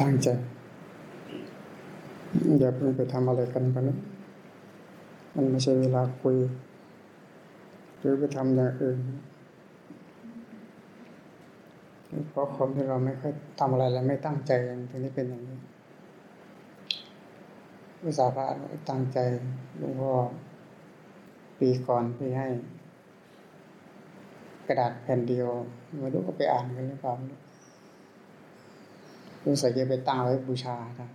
ตั้งใจ อย่าเพิ่งไปทำอะไรกันไปนะมันไม่ใช่เวลาคุย หรือไปทำอย่างอื่นเพราะคนที่เราไม่ค่อยทำอะไรแล้วไม่ตั้งใจอย่างทีนี้เป็นอย่างนี้วิสาพะตั้งใจหลวงพ่อปีก่อนพี่ให้ กระดาษแผ่นเดียวไม่รู้ก็ไปอ่านกันหรือเปล่า รู้สึกจะไปตั้งไว้บูชาครับ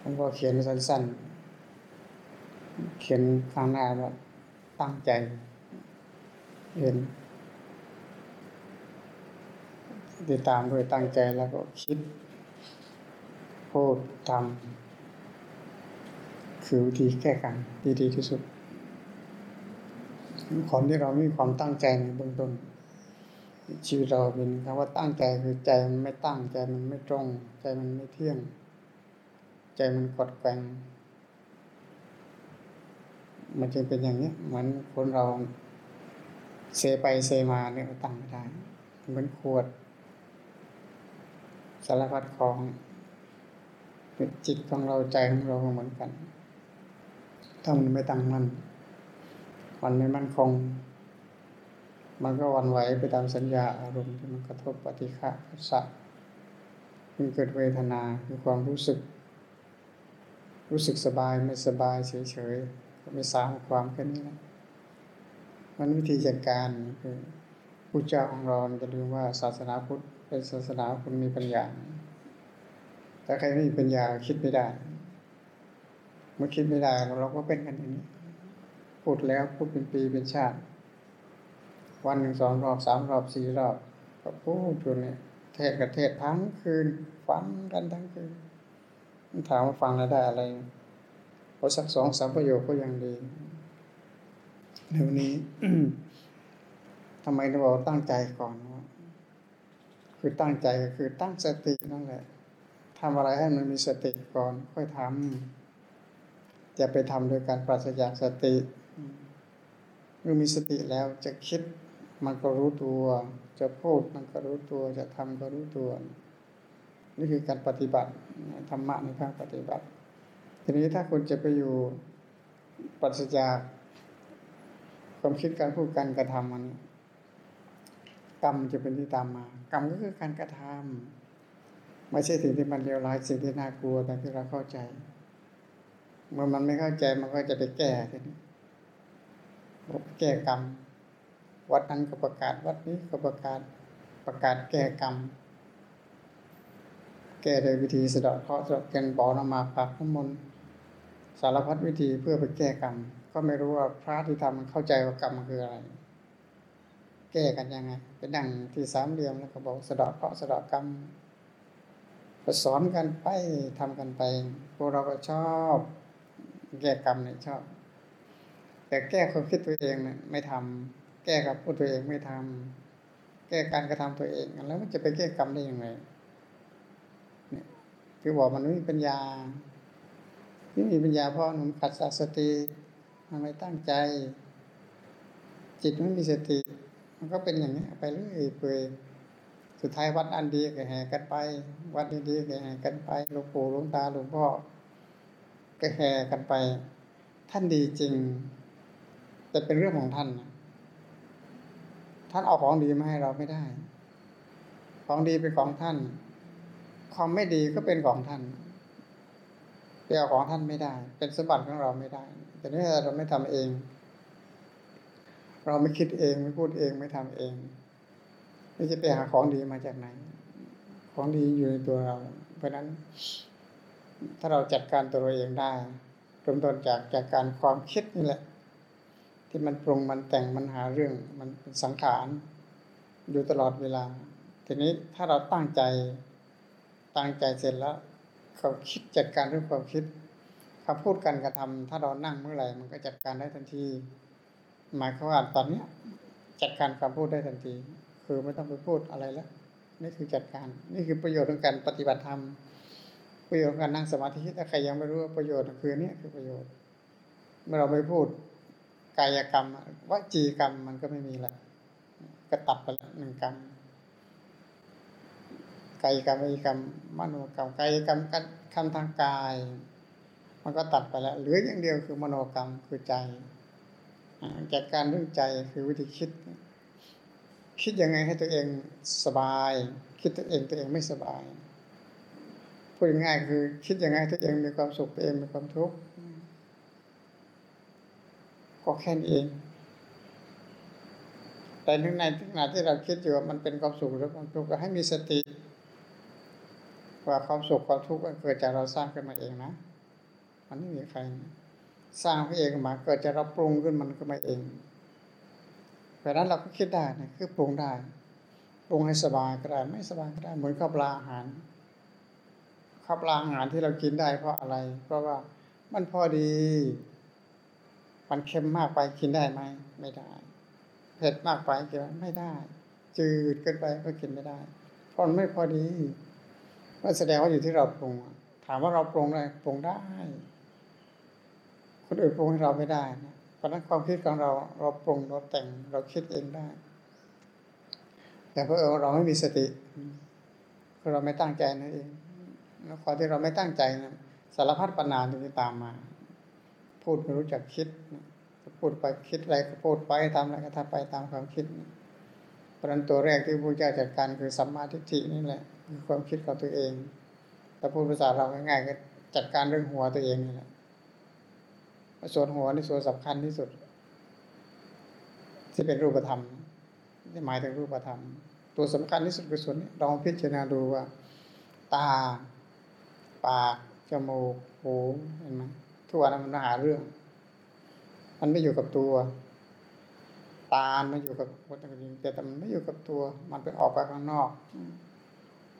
ผมก็เขียนสั้นๆ เขียนข้างหน้าว่าตั้งใจเห็นติดตามด้วยตั้งใจแล้วก็คิดพูดทำคือวิธีแก้กันดีที่สุดคนที่เรามีความตั้งใจในเบื้องต้น ชีวิตเราเป็นคำว่าตั้งใจคือใจมันไม่ตั้งใจมันไม่ตรง ใจมันไม่เที่ยง ใจมันกดแกงมันจะเป็นอย่างนี้เหมือนคนเราเซไปเซมาเนี่ยตั้งไม่ได้เหมือนขวด สารพัดของจิตของเราใจของเราเหมือนกัน ถ้ามันไม่ตั้งมั่นมันไม่มั่นคง มันก็วันไหวไปตามสัญญาอารมณ์ที่มันกระทบปฏิฆะสัตว์มันเกิดเวทนาคือความรู้สึก รู้สึกสบายไม่สบายเฉยๆก็ไม่สามความแค่นี้นะมันวิธีจัดการคือผู้เจ้าของเราจะรู้ว่าศาสนาพุทธเป็นศาสนาคนมีปัญญาถ้าใครไม่มีปัญญาคิดไม่ได้ เมื่อคิดไม่ได้เราก็เป็นกันอย่างนี้พูดแล้วพูดเป็นปีเป็นชาติ วันหนึ่งสองรอบสามรอบสี่รอบก็พูดอยู่เนี่ยเทศกับเทศทั้งคืน ฟังกันทั้งคืนถามว่าฟังแล้วได้อะไรพอสักสองสามประโยคก็ยังดีเดี๋ยวนี้ทำไมเราบอกตั้งใจก่อนว่าคือตั้งใจก็คือตั้งสตินั่นแหละทำอะไรให้มันมีสติก่อน ค่อยทำจะไปทำโดยการปราศจากสติเมื่อมีสติแล้วจะคิด มันก็รู้ตัว จะพูดมันก็รู้ตัว จะทำก็รู้ตัว นี่คือการปฏิบัติธรรมะในภาคปฏิบัติ ทีนี้ถ้าคุณจะไปอยู่ปัจจากความคิดการพูดการกระทำมันกรรมจะเป็นที่ตามมา กรรมก็คือการกระทำไม่ใช่สิ่งที่มันเลวร้ายสิ่งที่น่ากลัวแต่ที่เราเข้าใจ เมื่อมันไม่เข้าใจมันก็จะไปแก้ทีนี้แก้กรรม วัดนั้นก็ประกาศ วัดนี้ก็ประกาศประกาศแก้กรรม แก้โดยวิธีสะดอกเคราะห์สะดอกแกนบอนมาปักน้ำมนต์สารพัดวิธีเพื่อไปแก้กรรม ก็ไม่รู้ว่าพระที่ทำมันเข้าใจว่ากรรมคืออะไร แก้กันยังไงไปดังที่สามเหลี่ยมแล้วก็บอกสะดอกเคราะห์สะดอกกรรมก็สอนกันไปทำกันไป พวกเราก็ชอบ แก้กรรมเนี่ยชอบ แต่แก้ความคิดตัวเองเนี่ยไม่ทำ แก้กับตัวเองไม่ทำแก้การกระทำตัวเอง แล้วมันจะไปแก้กรรมได้ยังไงเนี่ยคือบอกมันไม่มีปัญญาที่มีปัญญาเพราะมันขัดสติมันไม่ตั้งใจ จิตไม่มีสติ มันก็เป็นอย่างนี้ไปเรื่อยเปื่อยสุดท้ายวัดอันดีก็แห่กันไป วัดดีๆก็แห่กันไปหลวงปู่หลวงตาหลวงพ่อก็แห่กันไป ท่านดีจริง แต่เป็นเรื่องของท่านนะานเอาของดีมาให้เราไม่ได้ ของดีเป็นของท่าน ความไม่ดีก็เป็นของท่านไปเอาของท่านไม่ได้ เป็นสมบัติของเราไม่ได้ แต่นี่เราไม่ทำเอง เราไม่คิดเองไม่พูดเองไม่ทำเอง ไม่จะไปหาของดีมาจากไหน ของดีอยู่ในตัวเรา เพราะนั้น ถ้าเราจัดการตัวเราเองได้เริ่มต้นจากจากการความคิดนี่แหละ ที่มันปรุงมันแต่งมันหาเรื่องมันเป็นสังขารอยู่ตลอดเวลา ทีนี้ถ้าเราตั้งใจตั้งใจเสร็จแล้ว เขาคิดจัดการเรื่องความคิดคำพูดการกระทำถ้าเรานั่งเมื่อไหร่มันก็จัดการได้ทันที หมายความว่าตอนเนี้ยจัดการคำพูดได้ทันที คือไม่ต้องไปพูดอะไรแล้วนี่คือจัดการ นี่คือประโยชน์ของการปฏิบัติธรรมประโยชน์ของการนั่งสมาธิถ้าใครยังไม่รู้ว่าประโยชน์คือเนี่คือประโยชน์เมื่อเราไม่พูด กายกรรมวจีกรรมมันก็ไม่มีละก็ตัดไปละหนึ่งกรรมกายกรรมวิกรรมมโนกรรมกายกรรมกคำทางกาย มันก็ตัดไปแล้วเหลืออย่างเดียวคือมโนกรรมคือใจจัดการเรื่องใจคือวิธีคิด คิดยังไงให้ตัวเองสบาย คิดตัวเองตัวเองไม่สบายพูดง่ายคือ คิดยังไงตัวเองมีความสุขตัวเองมีความทุกข์ ก็แค่นี้เอง แต่ในในขณะที่เราคิดอยู่ว่ามันเป็นความสุขหรือความทุกข์ก็ให้มีสติ ว่าความสุขความทุกข์มันเกิดจากเราสร้างขึ้นมาเองนะ มันไม่มีใครสร้างขึ้นเองมา เกิดจากเราปรุงขึ้นมันขึ้นมาเองเพราะนั้นเราก็คิดได้นะคือปรุงได้ปรุงให้สบายก็ได้ไม่สบายก็ได้เหมือนข้าวปลาอาหารข้าวปลาอาหารที่เรากินได้เพราะอะไร เพราะว่ามันพอดี มันเค็มมากไปกินได้ไหมไม่ได้ เผ็ดมากไปกินไม่ได้ จืดเกินไปก็กินไม่ได้เพราะมันไม่พอดีก็แสดงว่าอยู่ที่เราปรุง ถามว่าเราปรุงได้ปรุงได้ คนอื่นปรุงให้เราไม่ได้นะเพราะนั้นความคิดของเรา เราปรุงเราแต่งเราคิดเองได้ แต่เพราะเราไม่มีสติคือเราไม่ตั้งใจนั่นเองแล้วความที่เราไม่ตั้งใจนะสารพัดปัญหาที่ตามมา พูดไม่รู้จักคิดพูดไปคิดอะไรก็พูดไปทำอะไรก็ทำไปตามความคิดเพราะนั้นตัวแรกที่พระเจ้าจัดการคือสัมมาทิฏฐินี่แหละคือความคิดของตัวเองแต่พูดภาษาเราง่ายๆก็จัดการเรื่องหัวตัวเองนี่แหละส่วนหัวนี่ส่วนสำคัญที่สุด ที่เป็นรูปธรรมที่หมายถึงรูปธรรม ตัวสำคัญที่สุดคือส่วนนี้ลองพิจารณาดูว่า ตา ปากจมูกหูเห็นไหม ทุกวันมันหาเรื่อง มันไม่อยู่กับตัว ตาไม่อยู่กับคนอื่แต่มันไม่อยู่กับตัว มันไปออกไปข้างนอก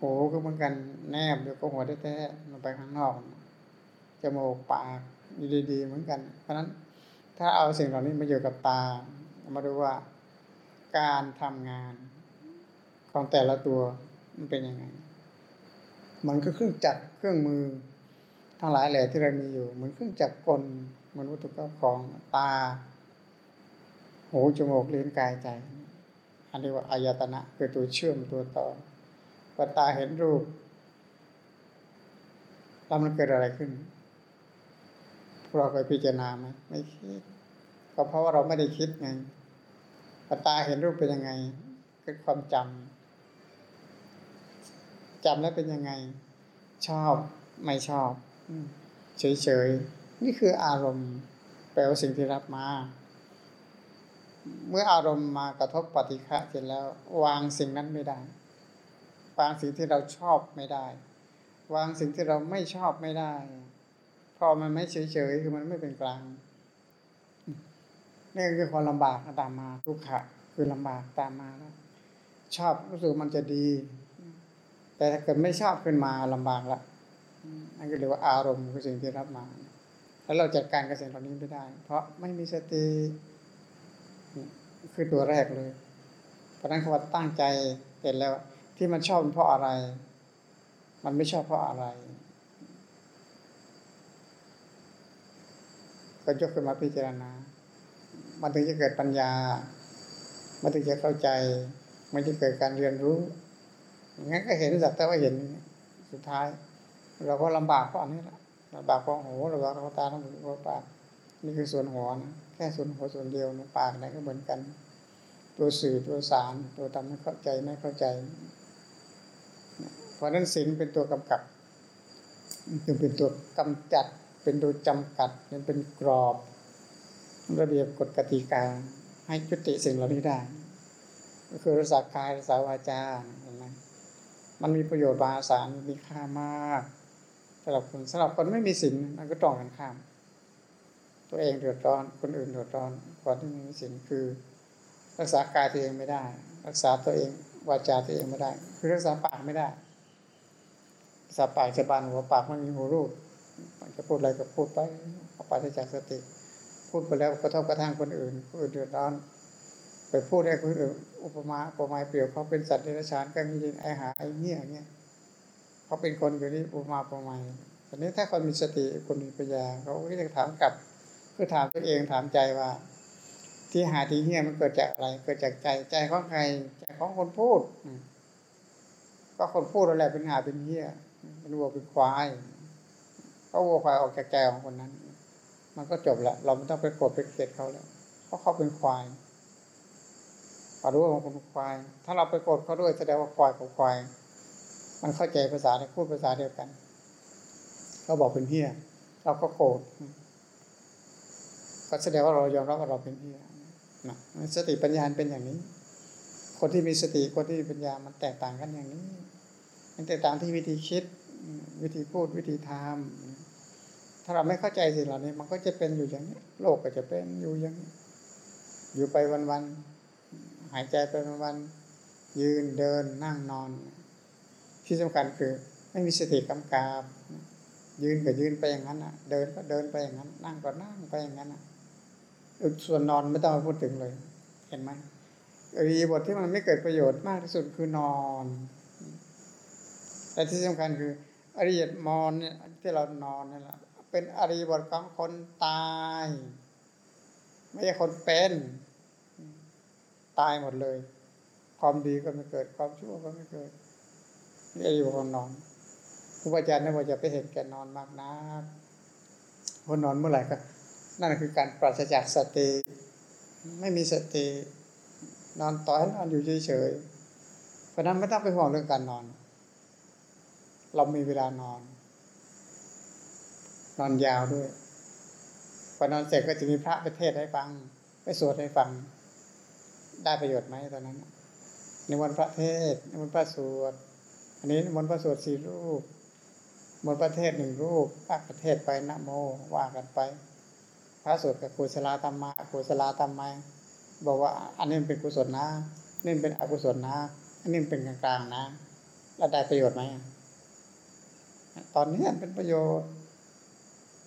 หูก็เหมือนกันแนบอยู่กับหัวแท้ๆมันไปข้างนอกจมูกปากดีๆเหมือนกัน เพราะฉะนั้นถ้าเอาสิ่งเหล่านี้มาอยู่กับตา มาดูว่าการทำงานของแต่ละตัวมันเป็นยังไง มันก็เครื่องจักรเครื่องมือ ทั้งหลายแหล่ที่เรามีอยู่ เหมือนเครื่องจักรกลเหมือนวัตถุกของตา หูจมูกลิ้นกายใจ อันนี้ว่าอายตนะคือตัวเชื่อมตัวต่อพอตาเห็นรูปแล้วมันเกิดอะไรขึ้นเราเคยพิจารณาไหมไม่คิดก็เพราะว่าเราไม่ได้คิดไงพอตาเห็นรูปเป็นยังไงเกิดความจำจำแล้วเป็นยังไง ชอบไม่ชอบ เฉยๆ นี่คืออารมณ์แปลว่าสิ่งที่รับมา เมื่ออารมณ์มากระทบปฏิฆะเสร็จแล้ว วางสิ่งนั้นไม่ได้ วางสิ่งที่เราชอบไม่ได้ วางสิ่งที่เราไม่ชอบไม่ได้พอมันไม่เฉยๆคือมันไม่เป็นกลางนี่คือความลำบากตามมา ทุกขะคือลำบากตามมาแล้วชอบรู้สึกมันจะดี แต่ถ้าเกิดไม่ชอบขึ้นมาลำบากละ นั่นก็เรียกว่าอารมณ์คือสิ่งที่รับมา แล้วเราจัดการกับสิ่งเหล่านี้ไม่ได้ เพราะไม่มีสติคือตัวแรกเลย เพราะนั้นคำว่าตั้งใจเสร็จแล้ว ที่มันชอบเพราะอะไร มันไม่ชอบเพราะอะไร ก็ยกขึ้นมาพิจารณา มันถึงจะเกิดปัญญา มันถึงจะเข้าใจ มันจะเกิดการเรียนรู้งั้นก็เห็นสักแต่ว่าเห็นสุดท้าย เราก็ลำบากเพราะอันนี้แหละลำบากเพราะหูลำบากเพราะตาลำบากเพราะปากนี่คือส่วนหัวนะแค่ส่วนหัวส่วนเดียวนะปากไหนก็เหมือนกัน ตัวสื่อตัวสารตัวทำให้เข้าใจไม่เข้าใจ เพราะนั้นศีลเป็นตัวกำกับจึงเป็นตัวกำจัด เป็นตัวจำกัดมันเป็นกรอบ ระเบียบกฎกติกา ให้จุติสิ่งเหล่านี้ได้ ก็คือรักษากายรักษาวาจาเห็นไหมมันมีประโยชน์บาสารมีค่ามาก สำหรับคนสำหรับคนไม่มีศีลมันก็ตรงกันข้าม ตัวเองเดือดร้อน คนอื่นเดือดร้อนคนที่ไม่มีศีลคือ รักษากายตัวเองไม่ได้ รักษาตัวเองวาจาตัวเองไม่ได้ คือรักษาปากไม่ได้สาปากจะบานหัวปากไม่มีหูรูปจะพูดอะไรก็พูดไปเอาไปจากสติ พูดไปแล้วกระทบกระทั่งคนอื่นคนอื่นเดือดร้อนไปพูดให้คนอื่นอุปมาอุปไมยเปรียบเขาเป็นสัตว์เดรัจฉานก็มีไอหาไอเงี้ยเงี้ย เขาเป็นคนอยู่นี่อุมาอุปไมยตอนนี้ถ้าคนมีสติคนมีปัญญาเขาก็จะถามกลับคือถามตัวเองถามใจว่า ที่หาที่เงี้ยมันเกิดจากอะไร เกิดจากใจใจของใครใจของคนพูดก็คนพูดอะไรเป็นหาเป็นเหี้ยเป็นวัวเป็นควายก็วัวควายออกจากใจของคนนั้น มันก็จบละเราไม่ต้องไปโกรธไปเกลียดเขาแล้วเพราะเขาเป็นควายเรารู้ว่ามันเป็นควาย ถ้าเราไปโกรธเขาด้วยแสดงว่าควายกับควาย มันเข้าใจภาษาพูดภาษาเดียวกันเขาบอกเป็นเหี้ยเราก็โกรธก็แสดงว่าเรายอมรับว่าเราเป็นเหี้ยนะสติปัญญาเป็นอย่างนี้ คนที่มีสติคนที่มีปัญญามันแตกต่างกันอย่างนี้ มันแตกต่างที่วิธีคิด วิธีพูดวิธีทำถ้าเราไม่เข้าใจสิ่งเหล่านี้ มันก็จะเป็นอยู่อย่างนี้ โลกก็จะเป็นอยู่อย่างนี้ อยู่ไปวันๆหายใจไปวันๆยืนเดินนั่งนอน ที่สำคัญคือไม่มีสติกำกับยืนก็ยืนไปอย่างนั้นอะ เดินก็เดินไปอย่างนั้น นั่งก็นั่งไปอย่างนั้นอะส่วนนอนไม่ต้องพูดถึงเลย เห็นไหมอริบทที่มันไม่เกิดประโยชน์มากที่สุดคือนอนแต่ที่สำคัญคืออริยมอนเนี่ยที่เรานอนนี่แหละเป็นอริยบทของคนตาย ไม่ใช่คนเป็น ตายหมดเลย ความดีก็ไม่เกิดความชั่วก็ไม่เกิด นี่อริยบทของนอนครูบาอาจารย์นี่ว่าจะไปเห็นแกนอนมากนะคนนอนเมื่อไหร่ก็นั่นคือการปราศจากสติ ไม่มีสติ นอนต่อให้นอนอยู่เฉยๆเพราะนั้นไม่ต้องไปห่วงเรื่องการนอน เรามีเวลานอน นอนยาวด้วยพอนอนเสร็จก็จะมีพระไปเทศให้ฟัง ไปสวดให้ฟัง ได้ประโยชน์ไหมตอนนั้น ในวันพระเทศในวันพระสวด อันนี้วันพระสวดสี่รูป มนประเทศหนึ่งรูปภาคประเทศไปนะโมว่ากันไป พระสวดกับกุศลธรรมะกุศลธรรมะบอกว่า อันนี้เป็นกุศลนะนี่เป็นอกุศลนะ อันนี้เป็นกลางๆนะ แล้วได้ประโยชน์ไหมตอนนี้เป็นประโยชน์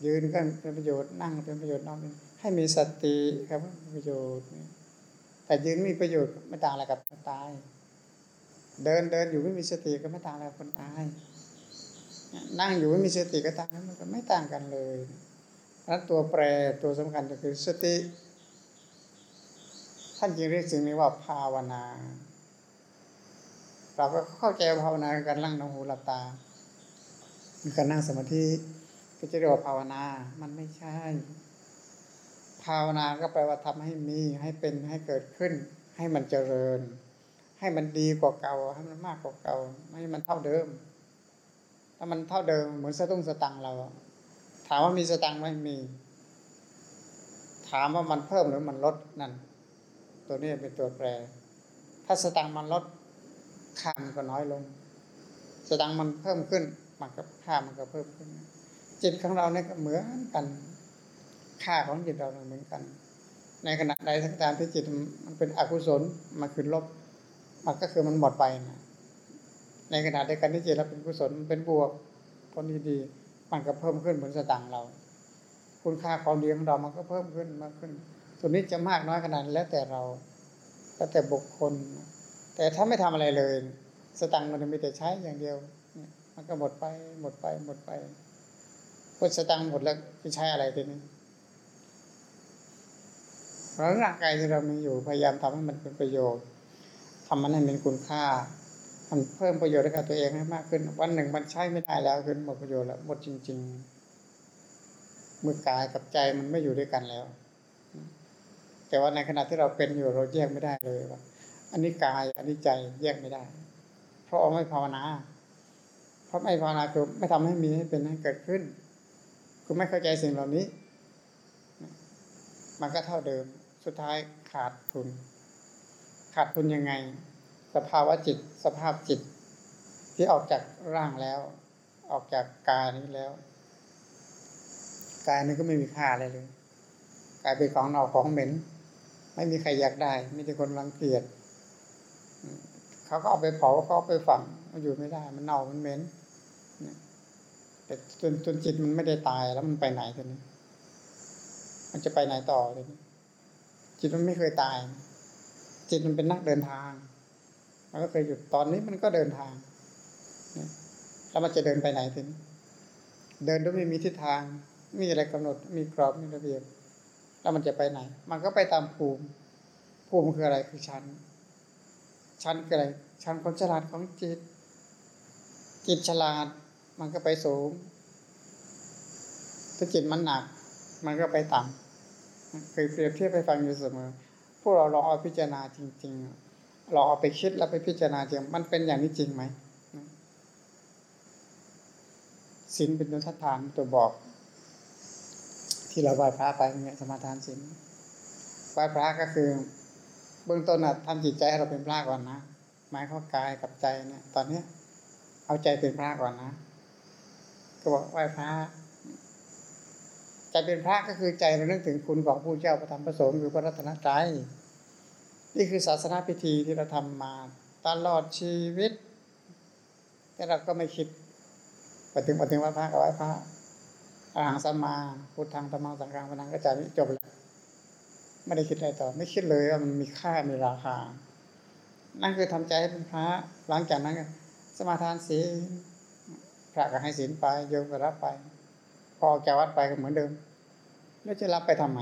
ยืนกันเป็นประโยชน์นั่งเป็นประโยชน์นอนให้มีสติครับประโยชน์แต่ยืนมีประโยชน์ไม่ต่างอะไรกับตาย เดินเดินอยู่ไม่มีสติก็ไม่ต่างอะไรคนตาย นั่งอยู่ไม่มีสติก็ต่างกันมันก็ไม่ต่างกันเลยนั้นตัวแปรตัวสำคัญก็คือสติ ท่านจึงเรียกสิ่งนี้ว่าภาวนา เราก็เข้าใจภาวนาการนั่งนหูหลับตาการนั่งสมาธิก็จะเรียกว่าภาวนา มันไม่ใช่ ภาวนาก็แปลว่าทำให้มีให้เป็นให้เกิดขึ้น ให้มันเจริญ ให้มันดีกว่าเก่าให้มันมากกว่าเก่า ไม่ให้มันเท่าเดิม ถ้ามันเท่าเดิมเหมือนสตุ้งสตังเรา ถามว่ามีสตังไหมมี ถามว่ามันเพิ่มหรือมันลดนั่น ตัวนี้เป็นตัวแปร ถ้าสตังมันลดค่ามันก็น้อยลง สตังมันเพิ่มขึ้นมันก็ค่ามันก็เพิ่มขึ้น จิตของเราเนี่ยก็เหมือนกัน ค่าของจิตเราเหมือนกัน ในขณะใดทั้งตามที่จิตมันเป็นอกุศลมันคือลบ มันก็คือมันหมดไปนะในขณะเดียวกันที่จิตเราเป็นกุศลเป็นบวกผลดีๆมันก็เพิ่มขึ้นเหมือนสตังค์เรา คุณค่าของดีของเรามันก็เพิ่มขึ้นมากขึ้นส่วนนี้จะมากน้อยขนาดแล้วแต่เราแล้วแต่บุคคล แต่ถ้าไม่ทำอะไรเลย สตังค์มันมีแต่ใช้อย่างเดียว มันก็หมดไปหมดไปหมดไปพอสตังค์หมดแล้วจะใช้อะไรทีนี้เพราะร่างกายที่เรามีอยู่พยายามทำให้มันเป็นประโยชน์ ทำมันให้มีคุณค่ามันเพิ่มประโยชน์ให้กับตัวเองให้มากขึ้น วันหนึ่งมันใช้ไม่ได้แล้วคือหมดประโยชน์แล้วหมดจริง ๆ มือกายกับใจมันไม่อยู่ด้วยกันแล้ว แต่ว่าในขณะที่เราเป็นอยู่เราแยกไม่ได้เลยว่า อันนี้กายอันนี้ใจแยกไม่ได้ เพราะไม่ภาวนาเพราะไม่ภาวนาคือไม่ทำให้มีให้เป็นให้เกิดขึ้น คือไม่เข้าใจสิ่งเหล่านี้ มันก็เท่าเดิมสุดท้ายขาดทุน ขาดทุนยังไง สภาวะจิต สภาพจิต ที่ออกจากร่างแล้ว ออกจากกายนี้แล้วกายนี้ก็ไม่มีค่าอะไรเลยกายเป็นของเน่าของเหม็น ไม่มีใครอยากได้มีแต่คนรังเกียจเขาก็เอาไปเผาเขาเอาไปฝังมันอยู่ไม่ได้ มันเน่ามันเหม็นแต่จนจนจิตมันไม่ได้ตายแล้วมันไปไหนทีนี้ มันจะไปไหนต่อเลยจิตมันไม่เคยตาย จิตมันเป็นนักเดินทาง มันก็เคยหยุดตอนนี้มันก็เดินทางแล้วมันจะเดินไปไหนทีนี้เดินโดยไม่มีทิศทาง มีอะไรกำหนด มีกรอบมีระเบียบ แล้วมันจะไปไหน มันก็ไปตามภูมิ ภูมิคืออะไรคือชั้น ชั้นคืออะไร ชั้นความฉลาดของจิต จิตฉลาด มันก็ไปสูง ถ้าจิตมันหนัก มันก็ไปต่ำเคยเปรียบเทียบไปฟังอยู่เสมอ พวกเราลองเอาพิจารณาจริงๆลองเอาไปคิดแล้วไปพิจารณาจริง มันเป็นอย่างนี้จริงไหมศีลเป็นตัวทัดทานตัวบอก ที่เราไหว้พระไปเนี่ยสมาทานศีลไหว้พระก็คือ เบื้องต้นน่ะทำจิตใจให้เราเป็นพระก่อนนะหมายเข้ากายกับใจเนี่ย ตอนเนี้ย เอาใจเป็นพระก่อนนะก็บอกไหว้พระ ใจเป็นพระก็คือใจเรานึกถึงคุณของผู้เจ้าประธรรมประสงค์คือพระรัตนตรัยนี่คือศาสนาพิธีที่เราทำมาตลอดชีวิต แต่เราก็ไม่คิดไปถึงไปถึงไหว้พระกับไหว้พระอาหารสัมมาพุทธังธรรมังสังฆังพนังก็จะจบแล้วไม่ได้คิดอะไรต่อ ไม่คิดเลยว่ามันมีค่ามีราคา นั่นคือทำใจให้เป็นพระ หลังจากนั้นสมาทานศีลพระก็ให้ศีลไปโยมก็รับไป พอออกจากวัดไปก็เหมือนเดิม แล้วจะรับไปทำไม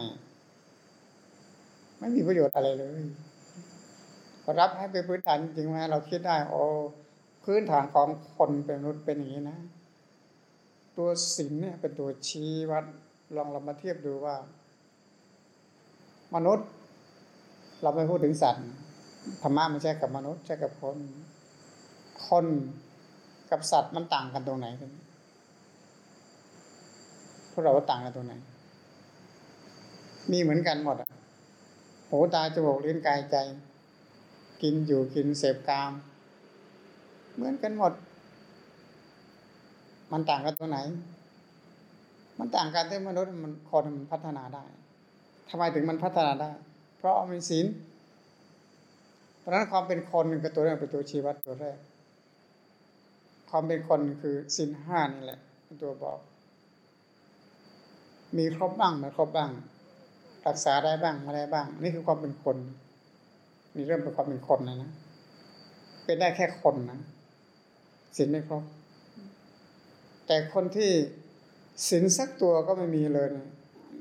ไม่มีประโยชน์อะไรเลยรับให้เป็นพื้นฐานจริงไหมเราคิดได้ โอ้พื้นฐานของคนเป็นมนุษย์เป็นอย่างนี้นะ ตัวศีลเนี่ยเป็นตัวชี้วัดลองเรามาเทียบดูว่า มนุษย์ เราไม่พูดถึงสัตว์ธรรมะไม่ใช่กับมนุษย์ใช่กับคน คนกับสัตว์มันต่างกันตรงไหนกัน วกเราต่างกันตรงไหน มีเหมือนกันหมดหูตาจมูกลิ้นกายใจ กินอยู่กินเสพกาม เหมือนกันหมด มันต่างกันตรงไหน มันต่างกันที่มนุษย์มันคนมันพัฒนาได้ทำไมถึงมันพัฒนาได้ เพราะมีศีลเพราะนั้นความเป็นคนเป็ตัวแรกเป็นตัวชี้วัดตัวแรกความเป็นคนคือศีลห้านี่แหละเป็นตัวบอก มีครบบ้างไม่ครบบ้าง รักษาได้บ้างไม่ได้บ้าง นี่คือความเป็นคนมีเริ่มเป็นความเป็นคนนะนะเป็นได้แค่คนนะศีลไม่ครบ แต่คนที่ศีลสักตัวก็ไม่มีเลยนะ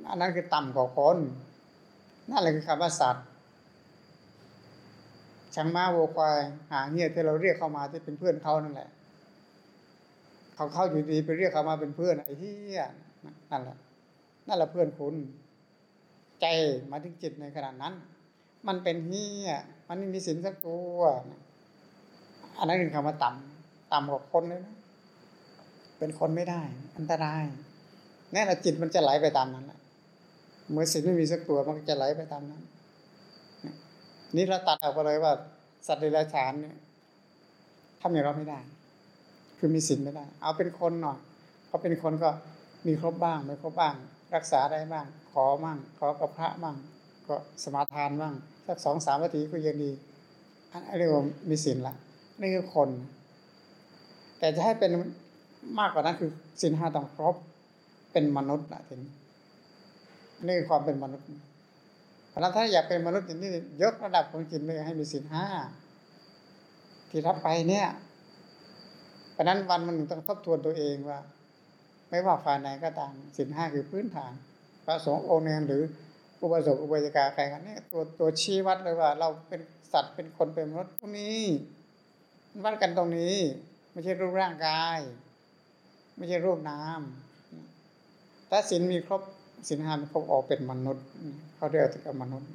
อันนั้นคือต่ำกว่าคนนั่นแหละคือคำว่าสัตว์ช้างม้าวัวควายหาเงี้ยที่เราเรียกเข้ามาที่เป็นเพื่อนเขานั่นแหละ เขาเข้าอยู่ดีไปเรียกเขามาเป็นเพื่อนไอ้เหี้ยนั่นแหละ นั่นแหละเพื่อนคุณ ใจมาถึงจิตในขณะนั้น มันเป็นเหี้ยมันไม่มีสินสักตัวอันนั้นคือคำว่าต่ำต่ำกว่าคนเลยนะเป็นคนไม่ได้ อันตรายแน่ละจิตมันจะไหลไปตามนั้นแหละเมื่อสิ่งไม่มีสักตัวมันก็จะไหลไปตามนั้นนี่เราตัดออกไปเลยว่า สัตว์เดรัจฉานเนี่ยทำอย่างเราไม่ได้ คือมีสินไม่ได้ เอาเป็นคนหน่อยเขาเป็นคนก็มีครบบ้างไม่ครบบ้าง รักษาได้บ้างขอบ้างขอกับพระบ้างก็สมาทานบ้างสักสองสามนาทีก็ยังดี อันนี้เรียกว่ามีสินละนี่คือคน แต่จะให้เป็นมากกว่านั้นคือสินห้าต้องครบเป็นมนุษย์นะทีนี้นี่คือความเป็นมนุษย์เพราะนั้นถ้าอยากเป็นมนุษย์อย่างนี้ยกระดับของจิตเลยให้มีสินห้าที่รับไปเนี่ยเพราะนั้นวันมันต้องทบทวนตัวเองว่า ไม่ว่าฝ่ายไหนก็ตามสินห้าคือพื้นฐาน พระสงฆ์องค์เนรหรืออุปสมบทอุปยกาใครกันเนี่ยตัวตัวชี้วัดเลยว่า เราเป็นสัตว์เป็นคนเป็นมนุษย์ตรงนี้วัดกันตรงนี้ ไม่ใช่รูปร่างกาย ไม่ใช่รูปนาถ้าสินมีครบสินห้ามันเขาออกเป็นมนุษย์ เขาเรียกถึงมนุษย์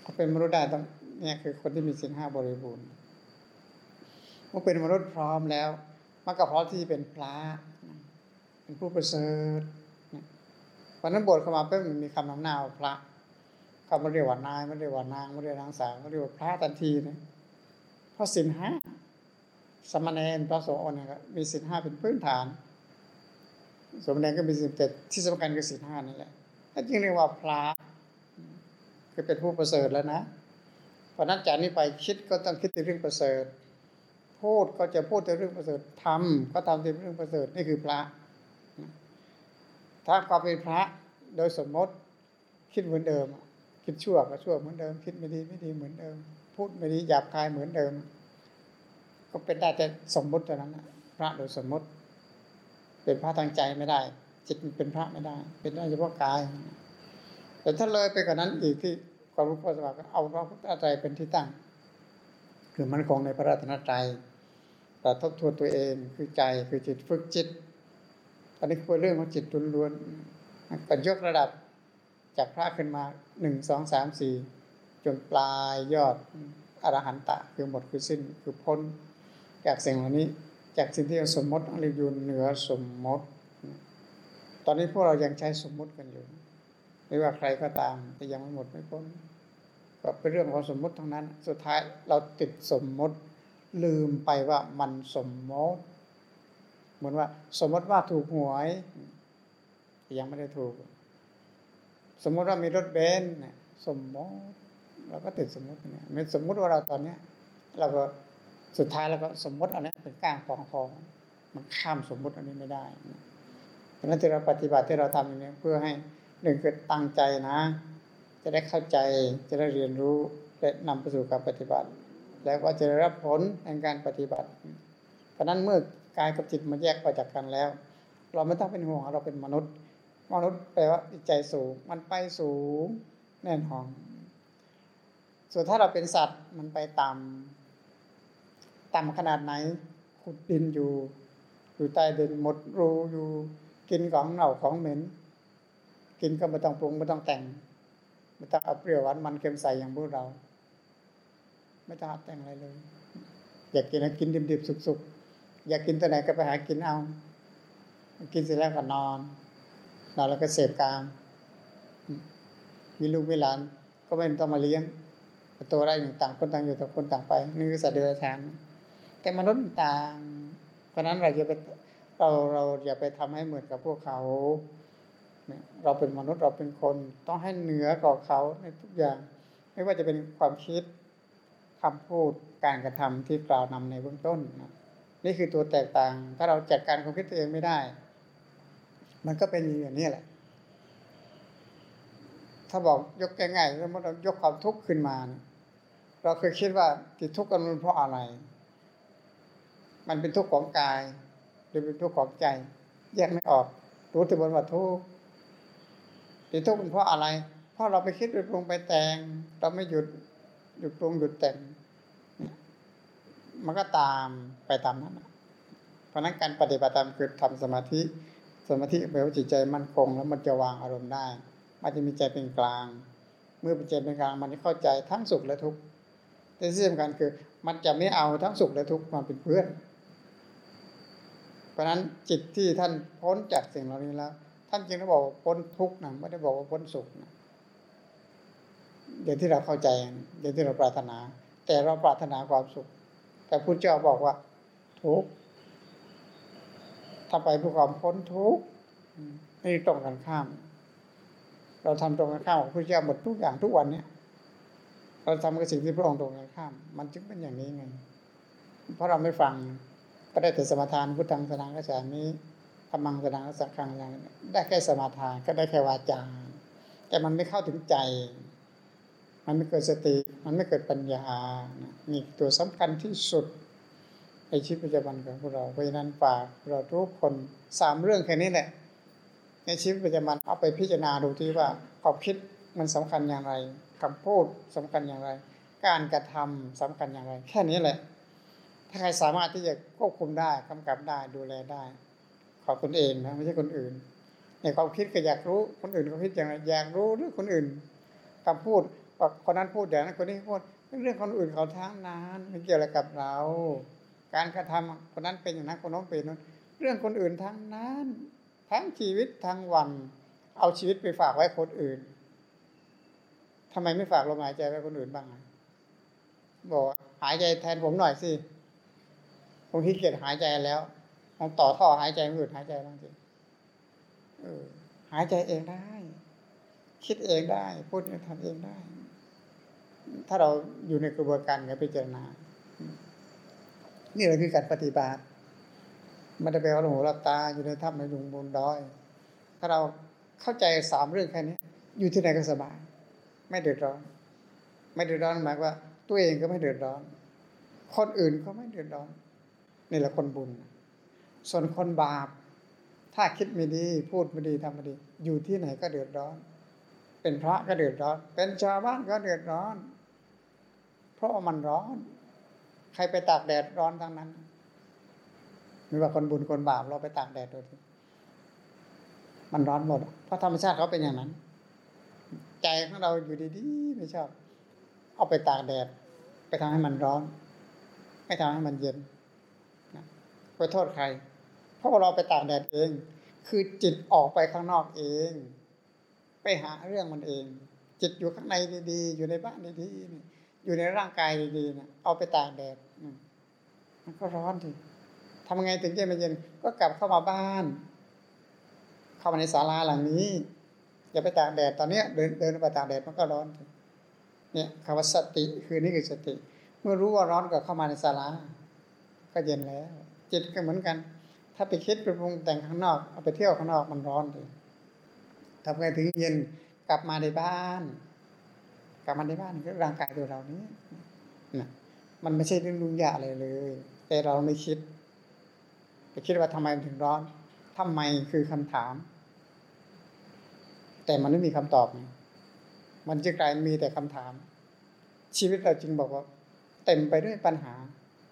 เขาเป็นมนุษย์ได้ต้องเนี่ยคือคนที่มีสินห้าบริบูรณ์เมื่อเป็นมนุษย์พร้อมแล้ว มันก็พร้อมที่จะเป็นพระเป็นผู้ประเสริฐวันนั้นบทเข้ามาเพิ่มมีคำนำหน้าพระเขาไม่เรียกว่านายไม่เรียกว่านางไม่เรียกนางสาวไม่เรียกว่าพระทันทีนะเพราะสินห้าสมณเณรพระสงฆ์เนี่ยมีสินห้าเป็นพื้นฐาน สมเด็จก็มีสิบเจ็ดที่สำคัญคือสิบห้านั่นแหละนั่นจึงเรียกว่าพระคือเป็นผู้ประเสริฐแล้วนะเพราะนั้นจากนี้ไปคิดก็ต้องคิดในเรื่องประเสริฐ พูดก็จะพูดในเรื่องประเสริฐทำก็ทำในเรื่องประเสริฐนี่คือพระ ถ้าความเป็นพระโดยสมมติคิดเหมือนเดิม คิดชั่วก็ชั่วเหมือนเดิม คิดไม่ดีไม่ดีเหมือนเดิม พูดไม่ดีหยาบคายเหมือนเดิม ก็เป็นได้แต่สมมติเท่านั้นนะพระโดยสมมติ เป็นพระทางใจไม่ได้จิตเป็นพระไม่ได้ เป็นได้เฉพาะกาย แต่ถ้าเลยไปกว่านั้นอีกที่ความรู้พระสวัสดิ์เอาพระพุทธใจเป็นที่ตั้ง คือมันคงในพระรัตนตรัยเรา ทบทวนตัวเองคือใจคือจิตฝึกจิตตอนนี้คือเรื่องของจิตล้วนๆก็ยกระดับจากพระขึ้นมาหนึ่งสองสามสี่จนปลายยอดอรหันตะ คือหมดคือสิ้นคือพ้น จากสิ่งเหล่านี้จากสิ่งที่สมมติอะไรอยู่เหนือสมมติ ตอนนี้พวกเรายังใช้สมมติกันอยู่ไม่ว่าใครก็ตามแต่ยังไม่หมดไม่พ้นก็เป็นเรื่องของสมมติทั้งนั้น สุดท้ายเราติดสมมติ ลืมไปว่ามันสมมติเหมือนว่า สมมติว่าถูกหวย ยังไม่ได้ถูก สมมติว่ามีรถเบนซ์สมมติเราก็ติดสมมติเนี่ยมันสมมติว่าเราตอนเนี้ยเราก็สุดท้ายเราก็สมมติอันนี้เป็นก้างกองทองมันข้ามสมมติอันนี้ไม่ได้เพราะนั้นที่เราปฏิบัติที่เราทำอย่างนี้เพื่อให้หนึ่งคือตั้งใจนะ จะได้เข้าใจจะได้เรียนรู้และนำไปสู่การปฏิบัติ แล้วก็จะได้รับผลในการปฏิบัติ เพราะนั้นเมื่อกายกับจิตมันแยกไปจากกันแล้ว เราไม่ต้องเป็นห่วงเราเป็นมนุษย์ มนุษย์แปลว่าใจสูง มันไปสูงแน่นอนส่วนถ้าเราเป็นสัตว์มันไปต่ำต่ำขนาดไหนขุดดินอยู่ อยู่ใต้ดินหมดรูอยู่กินของเน่าของเหม็น กินก็ไม่ต้องปรุงไม่ต้องแต่งไม่ต้องเอาเปรี้ยวหวานมันเค็มใส่อย่างพวกเรา ไม่ต้องแต่งอะไรเลย อยากกินกินดิบๆสุกๆ อยากกินตัวไหนก็ไปหากินเอา กินเสร็จแล้วก็นอนนอนแล้วก็เสพกาม มีลูกมีหลาน ก็ไม่ต้องมาเลี้ยงตัวอะไรอย่างต่างคนต่างอยู่ต่างคนต่างไปนี่คือสัตว์เดรัจฉานแต่มนุษย์ต่าง เพราะนั้นเราจะไปเราเราอย่าไปทำให้เหมือนกับพวกเขาเราเป็นมนุษย์เราเป็นคน ต้องให้เหนือกว่าเขาในทุกอย่าง ไม่ว่าจะเป็นความคิด คำพูดการกระทำที่กล่าวนำในเบื้องต้นนะนี่คือตัวแตกต่าง ถ้าเราจัดการความคิดตัวเองไม่ได้ มันก็เป็นอย่างนี้แหละ ถ้าบอกยกง่ายๆสมมติเรายกความทุกข์ขึ้นมาเเราเคยคิดว่าติดทุกข์กันมันเพราะอะไร มันเป็นทุกข์ของกาย หรือเป็นทุกข์ของใจ แยกไม่ออก รู้แต่บนว่าทุกข์ติดทุกข์เป็นเพราะอะไร เพราะเราไปคิดไปปรุงไปแต่ง เราไม่หยุด หยุดปรุงหยุดแต่งมันก็ตามไปตามนั้นเพราะนั้นการปฏิบัติธรรมคือทำสมาธิ สมาธิแปลว่าจิตใจมั่นคง แล้วมันจะวางอารมณ์ได้ มันจะมีใจเป็นกลาง เมื่อเป็นใจเป็นกลางมันจะเข้าใจทั้งสุขและทุกข์แต่ที่สำคัญคือมันจะไม่เอาทั้งสุขและทุกข์มาเป็นเพื่อน เพราะนั้นจิตที่ท่านพ้นจากสิ่งเหล่านี้แล้ว ท่านจึงได้บอกว่าพ้นทุกข์นะไม่ได้บอกว่าพ้นสุขนะ เดี๋ยวที่เราเข้าใจเดี๋ยวที่เราปรารถนา แต่เราปรารถนาความสุข แต่พุทธเจ้าบอกว่า ทุกข์ทำไปเพื่อความพ้นทุกข์นี่ตรงกันข้าม เราทำตรงกันข้ามของพุทธเจ้าหมดทุกอย่างทุกวันเนี้ยเราทำกับสิ่งที่พระองค์ตรงกันข้าม มันจึงเป็นอย่างนี้ไง เพราะเราไม่ฟังก็ได้แต่สมาทานพุทธังสนังกระแสนี้ธรรมังสนังสังฆังอย่างได้แค่สมาทานก็ได้แค่วาจาแต่มันไม่เข้าถึงใจ มันไม่เกิดสติ มันไม่เกิดปัญญานี่ตัวสำคัญที่สุดในชีวิตประจำวันของพวกเราเพราะฉะนั้นฝากเราทุกคนสามเรื่องแค่นี้แหละ ในชีวิตประจำวันเอาไปพิจารณาดูที่ว่าความคิดมันสำคัญอย่างไรคำพูดสำคัญอย่างไร การกระทำสำคัญอย่างไร แค่นี้แหละ ถ้าใครสามารถที่จะควบคุมได้กำกับได้ดูแลได้ขอตนเองนะไม่ใช่คนอื่น ในความคิดก็อยากรู้คนอื่นเขาคิดอย่างไรอยากรู้เรื่องคนอื่นคำพูด คนนั้นพูดอย่างนั้นคนนี้พูดเรื่องคนอื่นเขาทั้งนั้นไม่เกี่ยวอะไรกับเรา การกระทำคนนั้นเป็นอย่างนั้นคนน้องเป็นนั้นเรื่องคนอื่นทั้งนั้นทั้งชีวิตทั้งวัน เอาชีวิตไปฝากไว้คนอื่นทำไมไม่ฝากลมหายใจไว้คนอื่นบ้างบอกหายใจแทนผมหน่อยสิผมขี้เกียจหายใจแล้วลองต่อท่อหายใจคนอื่นหายใจบ้างสิหายใจเองได้ คิดเองได้ พูดทำเองได้ ถ้าเราอยู่ในกระบวนการการพิจารณา นี่แหละคือการปฏิบัติม่ได้ไปเอาหูรับตาอยู่ในถ้ำในลุงบนดอย ถ้าเราเข้าใจสามเรื่องแค่นี้ อยู่ที่ไหนก็สบาย ไม่เดือดร้อน ไม่เดือดร้อนหมายว่า ตัวเองก็ไม่เดือดร้อน คนอื่นก็ไม่เดือดร้อนนี่แหละคนบุญ ส่วนคนบาป ถ้าคิดไม่ดี พูดไม่ดีทำไม่ดี อยู่ที่ไหนก็เดือดร้อน เป็นพระก็เดือดร้อน เป็นชาวบ้านก็เดือดร้อน เพราะมันร้อน ใครไปตากแดดร้อนทั้งนั้นไม่ว่าคนบุญคนบาปเราไปตากแดดดูสิมันร้อนหมด เพราะธรรมชาติเขาเป็นอย่างนั้น ใจของเราอยู่ดีๆไม่ชอบ เอาไปตากแดด ไปทำให้มันร้อน ไม่ทำให้มันเย็นนะไปโทษใคร เพราะเราไปตากแดดเอง คือจิตออกไปข้างนอกเอง ไปหาเรื่องมันเอง จิตอยู่ข้างในดีๆ อยู่ในบ้านดีๆนี่ อยู่ในร่างกายดีๆนะเอาไปตากแดดมันก็ร้อนทีทำไงถึงจะไม่เย็น ก็กลับเข้ามาบ้าน เข้ามาในศาลาหลังนี้อย่าไปตากแดดตอนเนี้ยเดินเดินไปตากแดดมันก็ร้อนทีเนี่ยคำว่าสติคือนี่คือสติ เมื่อรู้ว่าร้อนก็เข้ามาในศาลาก็เย็นแล้ว จิตก็เหมือนกัน ถ้าไปคิดไปปรุงแต่งข้างนอกเอาไปเที่ยวข้างนอกมันร้อนเลยทำไงถึงเย็นกลับมาในบ้าน กลับมาในบ้านก็ร่างกายตัวเรานี้นะมันไม่ใช่เรื่องยุ่งยากอะไรเลย แต่เราไม่คิดไปคิดว่าทำไมมันถึงร้อนทำไมคือคำถาม แต่มันไม่มีคำตอบ มันจะกลายมีแต่คำถาม ชีวิตเราจึงบอกว่า เต็มไปด้วยปัญหา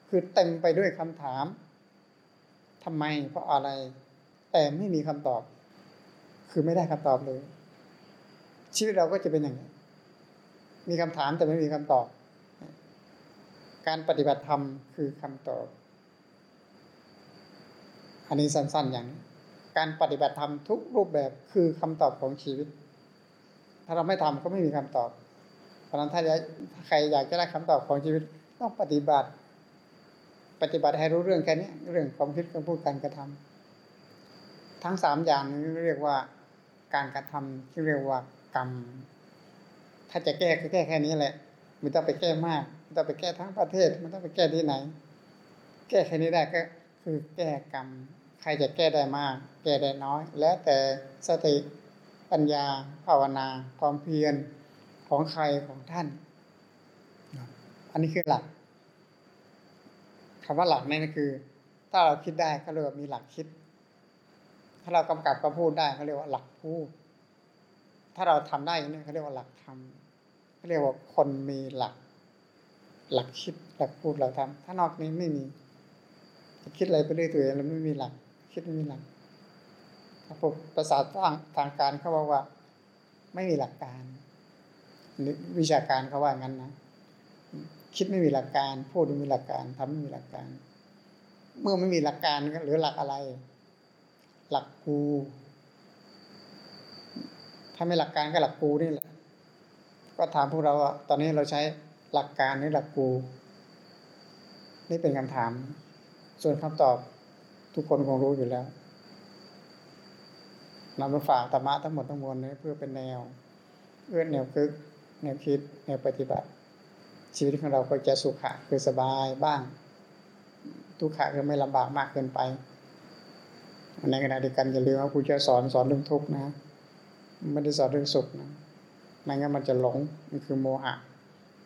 คือเต็มไปด้วยคำถามทำไมเพราะอะไร แต่ไม่มีคำตอบ คือไม่ได้คำตอบเลย ชีวิตเราก็จะเป็นอย่างนี้ มีคำถามแต่ไม่มีคำตอบ การปฏิบัติธรรมคือคำตอบ อันนี้สั้นๆอย่างนี้การปฏิบัติธรรมทุกรูปแบบคือคำตอบของชีวิต ถ้าเราไม่ทำก็ไม่มีคำตอบ เพราะนั้นถ้าใครอยากจะได้คำตอบของชีวิตต้องปฏิบัติ ปฏิบัติให้รู้เรื่องแค่นี้เรื่องความคิดการพูดการกระทำทั้งสามอย่างนี้เรียกว่าการกระทำที่เรียกว่ากรรม ถ้าจะแก้ก็แก้แค่นี้แหละไม่ต้องไปแก้มากไม่ต้องไปแก้ทั้งประเทศไม่ต้องไปแก้ที่ไหน แก้แค่นี้ได้ก็คือแก้กรรม ใครจะแก้ได้มาก แก้ได้น้อย แล้วแต่สติปัญญา ภาวนา ความเพียรของใครของท่าน อันนี้คือหลักคำว่าหลักนี่ก็คือ ถ้าเราคิดได้ก็เรียกว่ามีหลักคิด ถ้าเรากำกับก็พูดได้เขาเรียกว่าหลักพูด ถ้าเราทำได้นี้เขาเรียกว่าหลักทำ เขาเรียกว่าคนมีหลัก หลักคิดหลักพูดเราทำถ้านอกนี้ไม่มีคิดอะไรไปเรื่อยตัวเองแล้วไม่มีหลัก คิดไม่มีหลักถ้าพวกภาษาทางทางการเขาบอกว่า ไม่มีหลักการวิชาการเขาว่างั้นนะคิดไม่มีหลักการ พูดไม่มีหลักการทำไม่มีหลักการ เมื่อไม่มีหลักการก็หลือหลักอะไร หลักกูถ้าไม่หลักการก็หลักกูนี่แหละ ก็ถามพวกเราว่าตอนนี้เราใช้หลักการหรือหลักกู นี่เป็นคำถาม ส่วนคำตอบทุกคนคงรู้อยู่แล้วนำมาฝากธรรมะทั้งหมดทั้งมวลนี้เพื่อเป็นแนวเอื้อแนวคิดแนวคิด แนวปฏิบัติ ชีวิตของเราก็จะสุขะคือสบายบ้าง ทุกขะคือไม่ลำบากมากเกินไป ในขณะเดียวกันอย่าลืมว่าครูจะสอนสอนเรื่องทุกข์นะ ไม่ได้สอนเรื่องสุขนะ ไม่งั้นมันจะหลงมันคือโมหะ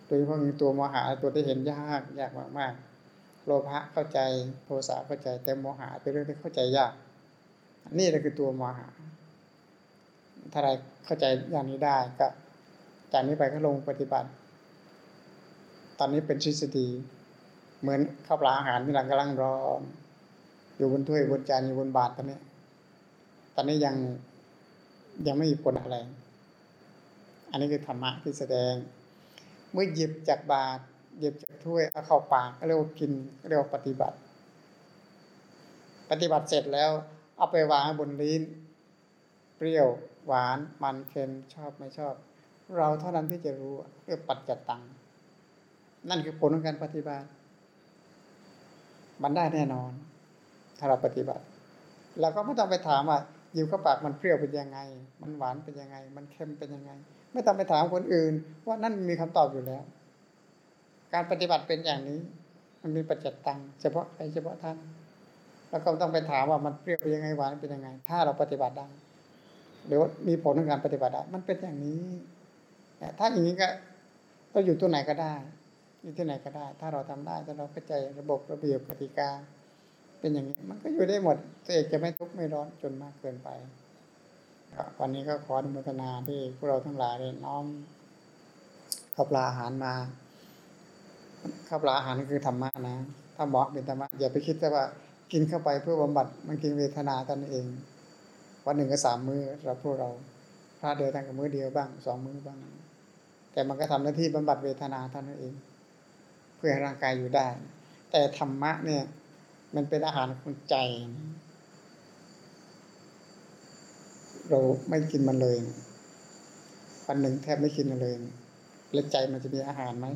โดยเฉพาะตัวโมหะตัวที่เห็นยากยากมากๆโลภะเข้าใจโทสะเข้าใจแต่โมหะเป็นเรื่องที่เข้าใจยาก นี่แหละคือตัวโมหะถ้าใครเข้าใจอย่างนี้ได้ก็จากนี้ไปก็ลงปฏิบัติ ตอนนี้เป็นทฤษฎี เหมือนข้าวปลาอาหารที่หลังกำลังรอ อยู่บนถ้วยบนจานอยู่บนบาตรตอนนี้ ตอนนี้ยังยังไม่มีผลอะไร อันนี้คือธรรมะที่แสดง เมื่อหยิบจากบาตรหยิบจากถ้วยเอาเข้าปากเรียกว่ากินเรียกว่าปฏิบัติ ปฏิบัติเสร็จแล้ว เอาไปวางบนลิ้น เปรี้ยว หวาน มันเค็มชอบไม่ชอบ เราเท่านั้นที่จะรู้เรียกปัจจตัง นั่นคือผลของการปฏิบัติ มันได้แน่นอน ถ้าเราปฏิบัติเราก็ไม่ต้องไปถามว่ายิวเข้าปากมันเปรี้ยวเป็นยังไง มันหวานเป็นยังไง มันเค็มเป็นยังไง ไม่ต้องไปถามคนอื่น ว่านั่นมีคำตอบอยู่แล้ว การปฏิบัติเป็นอย่างนี้ มันมีปัจจตังเฉพาะใครเฉพาะท่าน แล้วก็ต้องไปถามว่ามันเปรี้ยวเป็นยังไงหวานเป็นยังไง ถ้าเราปฏิบัติได้หรือว่ามีผลในการปฏิบัติได้มันเป็นอย่างนี้ถ้าอย่างนี้ก็ก็อยู่ตัวไหนก็ได้อยู่ที่ไหนก็ได้ ถ้าเราทำได้ถ้าเราเข้าใจระบบระเบียบกติกา เป็นอย่างนี้ มันก็อยู่ได้หมดตัวเองจะไม่ทุกข์ไม่ร้อนจนมากเกินไป วันนี้ก็ขออนุโมทนาที่พวกเราทั้งหลายได้น้อมข้าวปลาอาหารมาข้าวปลาอาหารคือธรรมะนะ ถ้าเหมาะเป็นธรรมะอย่าไปคิดแต่ว่ากินเข้าไปเพื่อบำบัดมันกินเวทนาตนเอง วันหนึ่งก็สามมื้อเราพวกเราพระเดียวกันกับมื้อเดียวบ้างสองมื้อบ้าง แต่มันก็ทำหน้าที่บำบัดเวทนาเท่านั้นเอง เพื่อให้ร่างกายอยู่ได้ แต่ธรรมะเนี่ย มันเป็นอาหารของใจ เราไม่กินมันเลยวันหนึ่งแทบไม่กินมันเลย แล้วใจมันจะมีอาหารไหม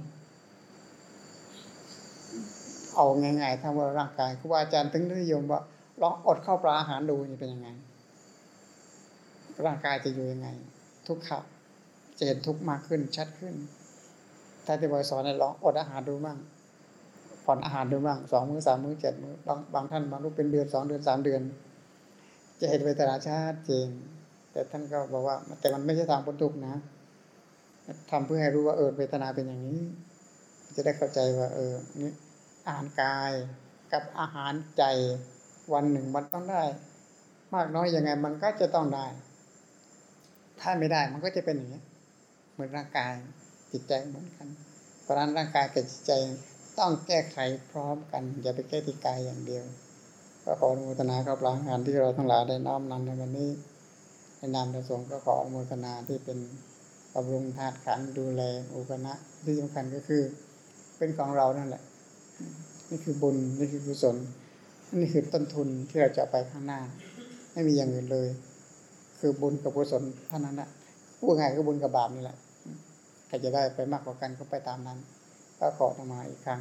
เอาง่ายๆถ้าว่าร่างกายครูบาอาจารย์ถึงนิยมว่าลองอดข้าวปลาอาหารดูนี่เป็นยังไง ร่างกายจะอยู่ยังไง ทุกข์ขับจะเห็นทุกข์มากขึ้นชัดขึ้น ถ้าที่บอยสอนเนี่ยลองอดอาหารดูบ้างผ่อนอาหารดูบ้างสองมื้อสามมื้อเจ็ดมื้อบางบางท่านบางรูปเป็นเดือนสองเดือนสามเดือน จะเห็นเวทนาชัดเจน แต่ท่านก็บอกว่า แต่มันไม่ใช่ทางพ้นทุกข์นะทำเพื่อให้รู้ว่าเออเวทนาเป็นอย่างนี้ จะได้เข้าใจว่า เออนี่อาหารกายกับอาหารใจวันหนึ่งมันต้องได้ มากน้อยยังไงมันก็จะต้องได้ ถ้าไม่ได้มันก็จะเป็นอย่างนี้เหมือนร่างกายจิตใจเหมือนกันเพราะฉะนั้นร่างกายกับจิตใจต้องแก้ไขพร้อมกัน อย่าไปแก้ที่กายอย่างเดียว ก็ขออนุโมทนากับหลังงานที่เราทั้งหลายได้น้อมนำในวันนี้ ในนามพระสงฆ์ก็ขออนุโมทนาที่เป็นบำรุงธาตุขันดูแลอุปนะที่สำคัญก็คือ เป็นของเรานั่นแหละ นี่คือบุญนี่คือกุศลนี่คือต้นทุนที่เราจะไปข้างหน้า ไม่มีอย่างอื่นเลย คือบุญกับกุศลเท่านั้นแหละพูดง่ายก็บุญกับบาปนี่แหละใครจะได้ไปมากกว่ากันก็ไปตามนั้น ก็ขอทำมาอีกครั้ง